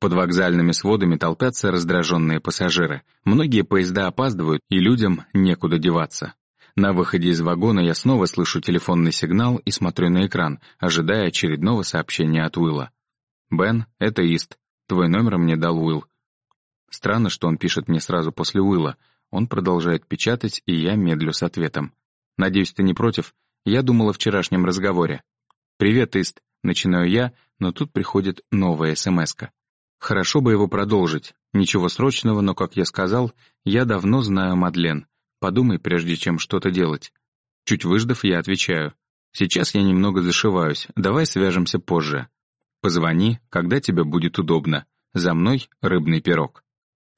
Под вокзальными сводами толпятся раздраженные пассажиры. Многие поезда опаздывают, и людям некуда деваться. На выходе из вагона я снова слышу телефонный сигнал и смотрю на экран, ожидая очередного сообщения от Уилла. «Бен, это Ист. Твой номер мне дал Уилл». Странно, что он пишет мне сразу после Уилла. Он продолжает печатать, и я медлю с ответом. «Надеюсь, ты не против? Я думал о вчерашнем разговоре». «Привет, Ист», — начинаю я, но тут приходит новая смс -ка. Хорошо бы его продолжить. Ничего срочного, но, как я сказал, я давно знаю Мадлен. Подумай, прежде чем что-то делать. Чуть выждав, я отвечаю. Сейчас я немного зашиваюсь, давай свяжемся позже. Позвони, когда тебе будет удобно. За мной рыбный пирог.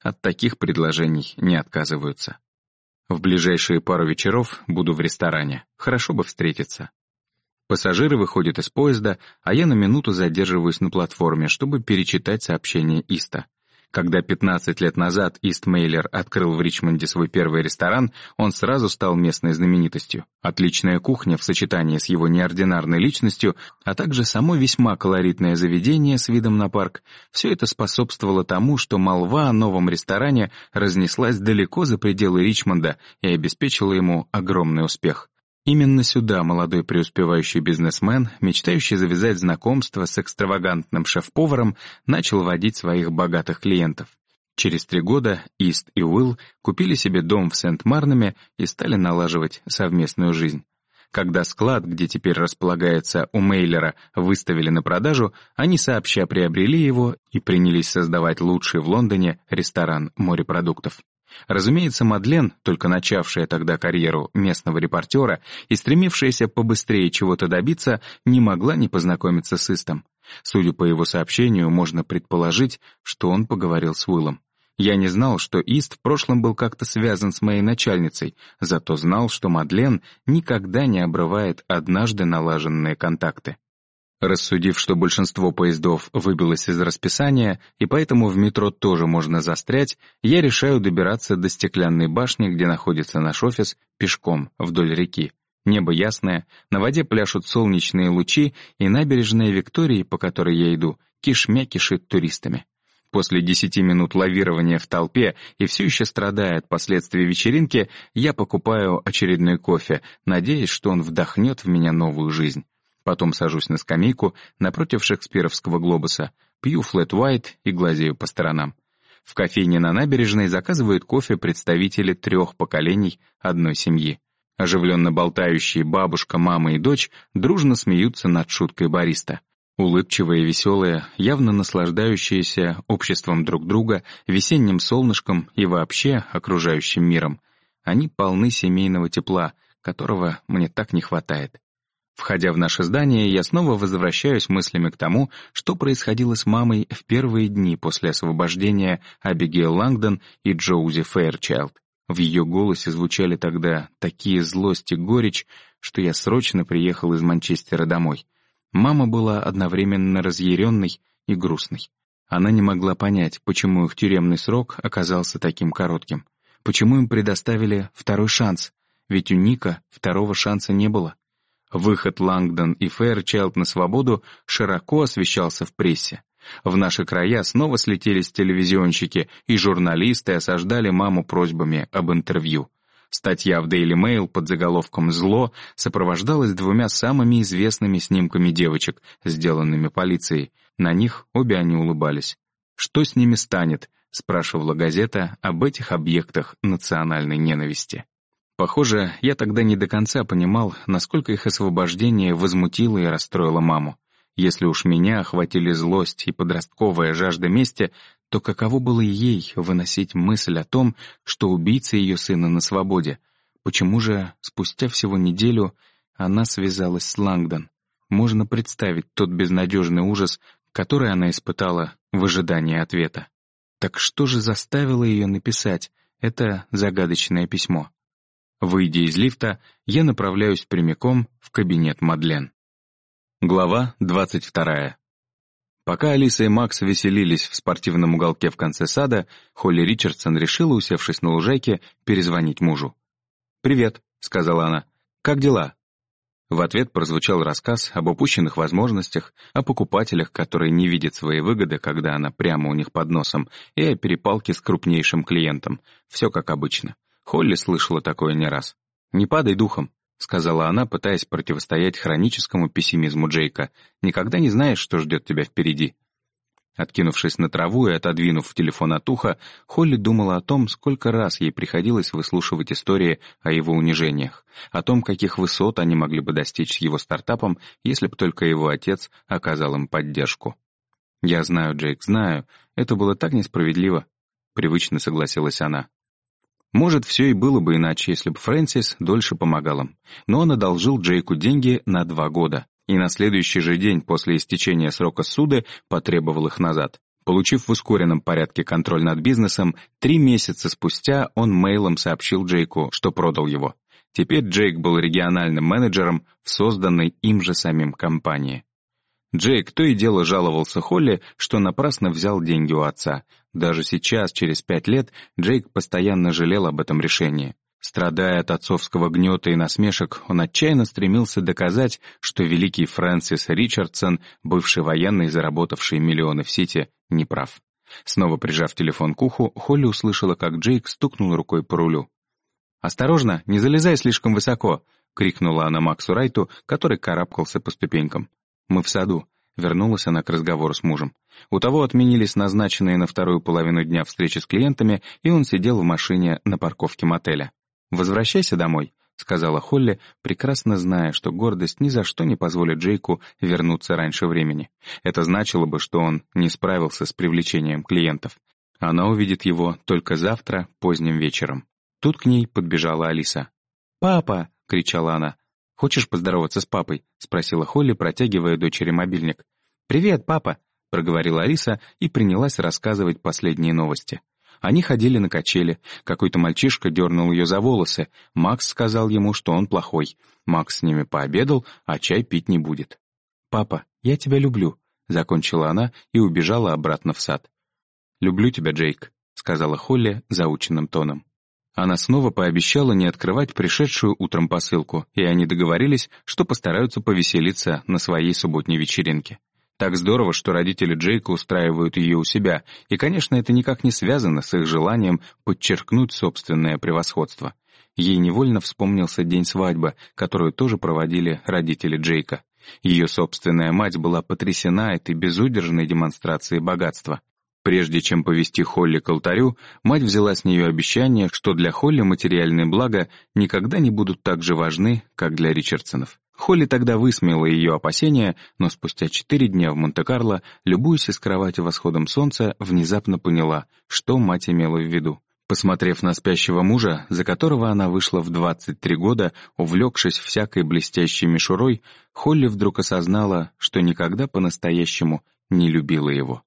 От таких предложений не отказываются. В ближайшие пару вечеров буду в ресторане. Хорошо бы встретиться. Пассажиры выходят из поезда, а я на минуту задерживаюсь на платформе, чтобы перечитать сообщение Иста. Когда 15 лет назад Ист Мейлер открыл в Ричмонде свой первый ресторан, он сразу стал местной знаменитостью. Отличная кухня в сочетании с его неординарной личностью, а также само весьма колоритное заведение с видом на парк, все это способствовало тому, что молва о новом ресторане разнеслась далеко за пределы Ричмонда и обеспечила ему огромный успех. Именно сюда молодой преуспевающий бизнесмен, мечтающий завязать знакомство с экстравагантным шеф-поваром, начал водить своих богатых клиентов. Через три года Ист и Уилл купили себе дом в Сент-Марнаме и стали налаживать совместную жизнь. Когда склад, где теперь располагается у Мейлера, выставили на продажу, они сообща приобрели его и принялись создавать лучший в Лондоне ресторан морепродуктов. Разумеется, Мадлен, только начавшая тогда карьеру местного репортера и стремившаяся побыстрее чего-то добиться, не могла не познакомиться с Истом. Судя по его сообщению, можно предположить, что он поговорил с Уиллом. Я не знал, что Ист в прошлом был как-то связан с моей начальницей, зато знал, что Мадлен никогда не обрывает однажды налаженные контакты. Рассудив, что большинство поездов выбилось из расписания, и поэтому в метро тоже можно застрять, я решаю добираться до стеклянной башни, где находится наш офис, пешком, вдоль реки. Небо ясное, на воде пляшут солнечные лучи, и набережная Виктории, по которой я иду, кишмя кишит туристами. После десяти минут лавирования в толпе и все еще страдая от последствий вечеринки, я покупаю очередной кофе, надеясь, что он вдохнет в меня новую жизнь. Потом сажусь на скамейку напротив шекспировского глобуса, пью флэт-вайт и глазею по сторонам. В кофейне на набережной заказывают кофе представители трех поколений одной семьи. Оживленно болтающие бабушка, мама и дочь дружно смеются над шуткой бариста. Улыбчивые веселые, явно наслаждающиеся обществом друг друга, весенним солнышком и вообще окружающим миром. Они полны семейного тепла, которого мне так не хватает. Входя в наше здание, я снова возвращаюсь мыслями к тому, что происходило с мамой в первые дни после освобождения Абигейл Лангдон и Джоузи Фэйрчайлд. В ее голосе звучали тогда такие злость и горечь, что я срочно приехал из Манчестера домой. Мама была одновременно разъяренной и грустной. Она не могла понять, почему их тюремный срок оказался таким коротким. Почему им предоставили второй шанс, ведь у Ника второго шанса не было. Выход Лангдон и Фэрчайлд на свободу широко освещался в прессе. В наши края снова слетелись телевизионщики, и журналисты осаждали маму просьбами об интервью. Статья в Daily Mail под заголовком «Зло» сопровождалась двумя самыми известными снимками девочек, сделанными полицией. На них обе они улыбались. «Что с ними станет?» — спрашивала газета об этих объектах национальной ненависти. Похоже, я тогда не до конца понимал, насколько их освобождение возмутило и расстроило маму. Если уж меня охватили злость и подростковая жажда мести, то каково было ей выносить мысль о том, что убийца ее сына на свободе? Почему же спустя всего неделю она связалась с Лангдон? Можно представить тот безнадежный ужас, который она испытала в ожидании ответа. Так что же заставило ее написать это загадочное письмо? Выйдя из лифта, я направляюсь прямиком в кабинет Мадлен. Глава 22. Пока Алиса и Макс веселились в спортивном уголке в конце сада, Холли Ричардсон решила, усевшись на лужайке, перезвонить мужу. «Привет», — сказала она. «Как дела?» В ответ прозвучал рассказ об упущенных возможностях, о покупателях, которые не видят своей выгоды, когда она прямо у них под носом, и о перепалке с крупнейшим клиентом. Все как обычно. Холли слышала такое не раз. «Не падай духом», — сказала она, пытаясь противостоять хроническому пессимизму Джейка. «Никогда не знаешь, что ждет тебя впереди». Откинувшись на траву и отодвинув телефон от уха, Холли думала о том, сколько раз ей приходилось выслушивать истории о его унижениях, о том, каких высот они могли бы достичь с его стартапом, если бы только его отец оказал им поддержку. «Я знаю, Джейк, знаю. Это было так несправедливо», — привычно согласилась она. Может, все и было бы иначе, если бы Фрэнсис дольше помогал им. Но он одолжил Джейку деньги на два года, и на следующий же день после истечения срока суды потребовал их назад. Получив в ускоренном порядке контроль над бизнесом, три месяца спустя он мейлом сообщил Джейку, что продал его. Теперь Джейк был региональным менеджером в созданной им же самим компании. Джейк то и дело жаловался Холли, что напрасно взял деньги у отца. Даже сейчас, через пять лет, Джейк постоянно жалел об этом решении. Страдая от отцовского гнета и насмешек, он отчаянно стремился доказать, что великий Фрэнсис Ричардсон, бывший военный, заработавший миллионы в Сити, не прав. Снова прижав телефон к уху, Холли услышала, как Джейк стукнул рукой по рулю. «Осторожно, не залезай слишком высоко!» — крикнула она Максу Райту, который карабкался по ступенькам. «Мы в саду», — вернулась она к разговору с мужем. У того отменились назначенные на вторую половину дня встречи с клиентами, и он сидел в машине на парковке мотеля. «Возвращайся домой», — сказала Холли, прекрасно зная, что гордость ни за что не позволит Джейку вернуться раньше времени. Это значило бы, что он не справился с привлечением клиентов. Она увидит его только завтра, поздним вечером. Тут к ней подбежала Алиса. «Папа!» — кричала она. «Хочешь поздороваться с папой?» — спросила Холли, протягивая дочери мобильник. «Привет, папа!» — проговорила Алиса и принялась рассказывать последние новости. Они ходили на качели. Какой-то мальчишка дернул ее за волосы. Макс сказал ему, что он плохой. Макс с ними пообедал, а чай пить не будет. «Папа, я тебя люблю», — закончила она и убежала обратно в сад. «Люблю тебя, Джейк», — сказала Холли заученным тоном. Она снова пообещала не открывать пришедшую утром посылку, и они договорились, что постараются повеселиться на своей субботней вечеринке. Так здорово, что родители Джейка устраивают ее у себя, и, конечно, это никак не связано с их желанием подчеркнуть собственное превосходство. Ей невольно вспомнился день свадьбы, которую тоже проводили родители Джейка. Ее собственная мать была потрясена этой безудержной демонстрацией богатства. Прежде чем повести Холли к алтарю, мать взяла с нее обещание, что для Холли материальные блага никогда не будут так же важны, как для Ричардсонов. Холли тогда высмеяла ее опасения, но спустя четыре дня в Монте-Карло, любуясь из кровати восходом солнца, внезапно поняла, что мать имела в виду. Посмотрев на спящего мужа, за которого она вышла в 23 года, увлекшись всякой блестящей мишурой, Холли вдруг осознала, что никогда по-настоящему не любила его.